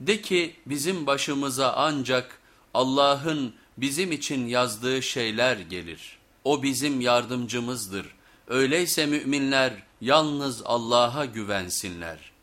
De ki bizim başımıza ancak Allah'ın bizim için yazdığı şeyler gelir. O bizim yardımcımızdır. Öyleyse müminler yalnız Allah'a güvensinler.''